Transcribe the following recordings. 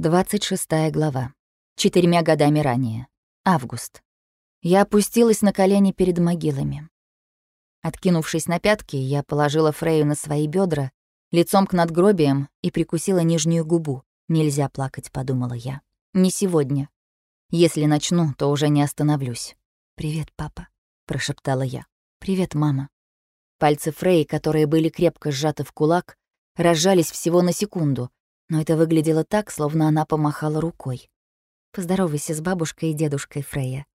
26 глава. Четырьмя годами ранее. Август. Я опустилась на колени перед могилами. Откинувшись на пятки, я положила Фрею на свои бедра, лицом к надгробиям и прикусила нижнюю губу. «Нельзя плакать», — подумала я. «Не сегодня. Если начну, то уже не остановлюсь». «Привет, папа», — прошептала я. «Привет, мама». Пальцы Фреи, которые были крепко сжаты в кулак, разжались всего на секунду, но это выглядело так, словно она помахала рукой. «Поздоровайся с бабушкой и дедушкой Фрея».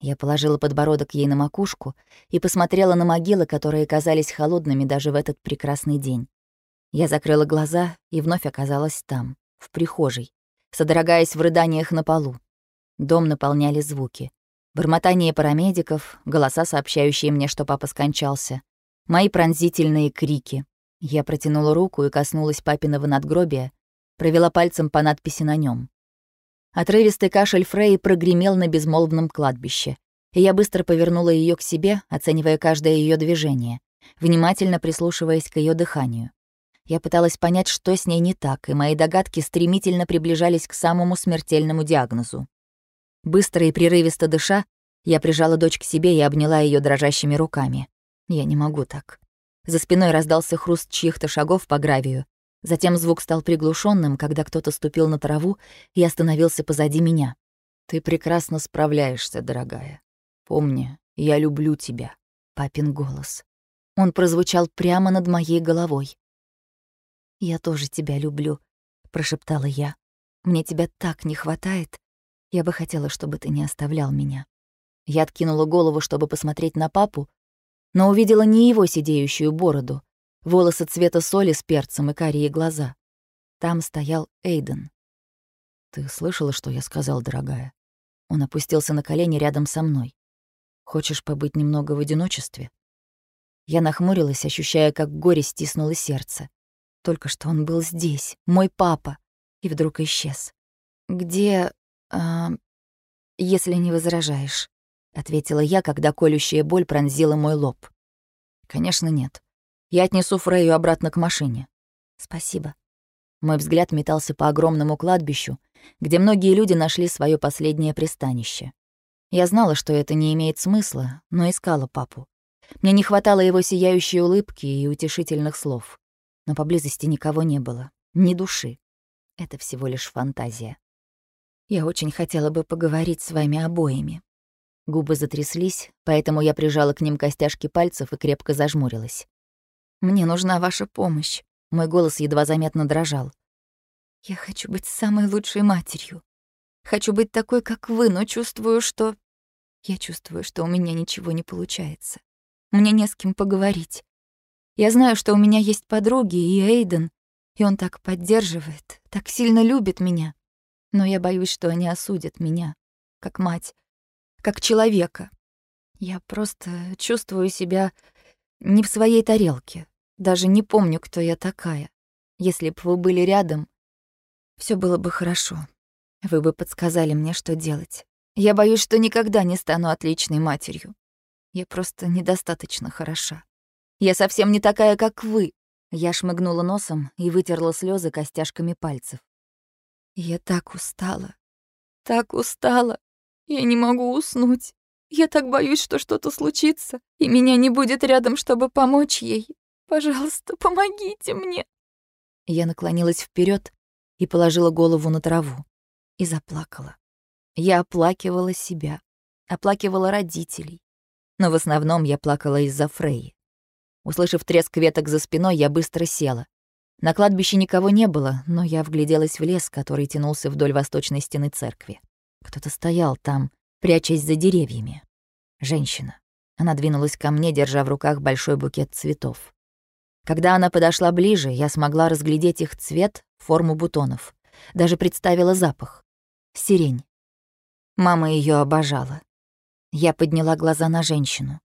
Я положила подбородок ей на макушку и посмотрела на могилы, которые казались холодными даже в этот прекрасный день. Я закрыла глаза и вновь оказалась там, в прихожей, содрогаясь в рыданиях на полу. Дом наполняли звуки. Бормотание парамедиков, голоса, сообщающие мне, что папа скончался, мои пронзительные крики. Я протянула руку и коснулась папиного надгробия, провела пальцем по надписи на нем. Отрывистый кашель Фрей прогремел на безмолвном кладбище, и я быстро повернула ее к себе, оценивая каждое ее движение, внимательно прислушиваясь к ее дыханию. Я пыталась понять, что с ней не так, и мои догадки стремительно приближались к самому смертельному диагнозу. Быстро и прерывисто дыша, я прижала дочь к себе и обняла ее дрожащими руками. Я не могу так. За спиной раздался хруст чьих-то шагов по гравию, Затем звук стал приглушенным, когда кто-то ступил на траву и остановился позади меня. «Ты прекрасно справляешься, дорогая. Помни, я люблю тебя», — папин голос. Он прозвучал прямо над моей головой. «Я тоже тебя люблю», — прошептала я. «Мне тебя так не хватает. Я бы хотела, чтобы ты не оставлял меня». Я откинула голову, чтобы посмотреть на папу, но увидела не его сидеющую бороду, волосы цвета соли с перцем и карие глаза. Там стоял Эйден. «Ты слышала, что я сказал, дорогая?» Он опустился на колени рядом со мной. «Хочешь побыть немного в одиночестве?» Я нахмурилась, ощущая, как горе стиснуло сердце. Только что он был здесь, мой папа, и вдруг исчез. «Где... Э, если не возражаешь», — ответила я, когда колющая боль пронзила мой лоб. «Конечно, нет. Я отнесу Фрейю обратно к машине. Спасибо. Мой взгляд метался по огромному кладбищу, где многие люди нашли свое последнее пристанище. Я знала, что это не имеет смысла, но искала папу. Мне не хватало его сияющей улыбки и утешительных слов. Но поблизости никого не было, ни души. Это всего лишь фантазия. Я очень хотела бы поговорить с вами обоими. Губы затряслись, поэтому я прижала к ним костяшки пальцев и крепко зажмурилась. Мне нужна ваша помощь. Мой голос едва заметно дрожал. Я хочу быть самой лучшей матерью. Хочу быть такой, как вы, но чувствую, что... Я чувствую, что у меня ничего не получается. Мне не с кем поговорить. Я знаю, что у меня есть подруги и Эйден, и он так поддерживает, так сильно любит меня. Но я боюсь, что они осудят меня, как мать, как человека. Я просто чувствую себя не в своей тарелке. Даже не помню, кто я такая. Если бы вы были рядом, все было бы хорошо. Вы бы подсказали мне, что делать. Я боюсь, что никогда не стану отличной матерью. Я просто недостаточно хороша. Я совсем не такая, как вы. Я шмыгнула носом и вытерла слезы костяшками пальцев. Я так устала. Так устала. Я не могу уснуть. Я так боюсь, что что-то случится, и меня не будет рядом, чтобы помочь ей. Пожалуйста, помогите мне. Я наклонилась вперед и положила голову на траву и заплакала. Я оплакивала себя, оплакивала родителей. Но в основном я плакала из-за Фреи. Услышав треск веток за спиной, я быстро села. На кладбище никого не было, но я вгляделась в лес, который тянулся вдоль восточной стены церкви. Кто-то стоял там, прячась за деревьями. Женщина. Она двинулась ко мне, держа в руках большой букет цветов. Когда она подошла ближе, я смогла разглядеть их цвет, форму бутонов. Даже представила запах. Сирень. Мама ее обожала. Я подняла глаза на женщину.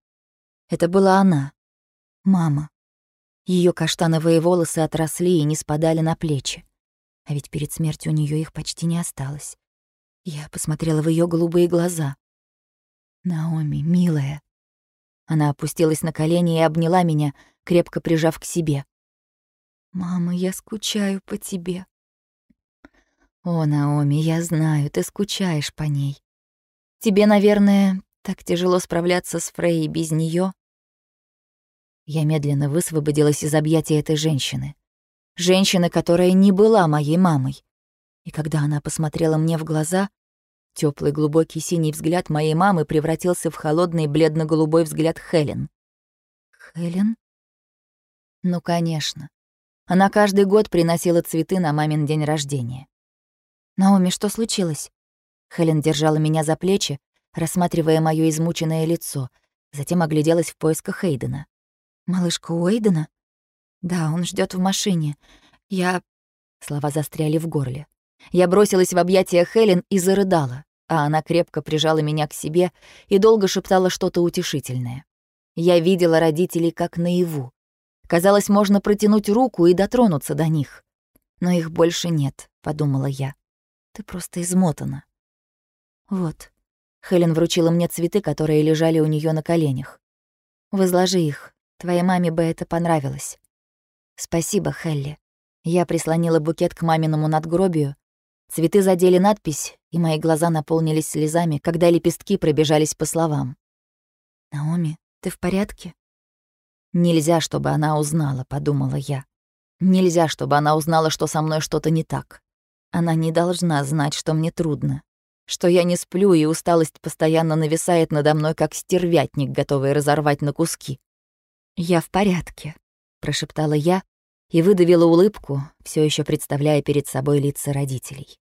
Это была она. Мама. Ее каштановые волосы отросли и не спадали на плечи. А ведь перед смертью у нее их почти не осталось. Я посмотрела в ее голубые глаза. «Наоми, милая». Она опустилась на колени и обняла меня, крепко прижав к себе. «Мама, я скучаю по тебе». О, Наоми, я знаю, ты скучаешь по ней. Тебе, наверное, так тяжело справляться с Фрей без нее. Я медленно высвободилась из объятий этой женщины. Женщины, которая не была моей мамой. И когда она посмотрела мне в глаза, теплый глубокий синий взгляд моей мамы превратился в холодный бледно-голубой взгляд Хелен. Хелен? Ну, конечно. Она каждый год приносила цветы на мамин день рождения. «Наоми, что случилось?» Хелен держала меня за плечи, рассматривая моё измученное лицо, затем огляделась в поисках Эйдена. «Малышка Уэйдена?» «Да, он ждет в машине. Я...» Слова застряли в горле. Я бросилась в объятия Хелен и зарыдала, а она крепко прижала меня к себе и долго шептала что-то утешительное. Я видела родителей как наяву. Казалось, можно протянуть руку и дотронуться до них. Но их больше нет, подумала я. Ты просто измотана. Вот. Хелен вручила мне цветы, которые лежали у нее на коленях. Возложи их, Твоей маме бы это понравилось. Спасибо, Хелли. Я прислонила букет к маминому надгробию. Цветы задели надпись, и мои глаза наполнились слезами, когда лепестки пробежались по словам. «Наоми, ты в порядке?» «Нельзя, чтобы она узнала», — подумала я. «Нельзя, чтобы она узнала, что со мной что-то не так. Она не должна знать, что мне трудно, что я не сплю, и усталость постоянно нависает надо мной, как стервятник, готовый разорвать на куски. «Я в порядке», — прошептала я и выдавила улыбку, все еще представляя перед собой лица родителей.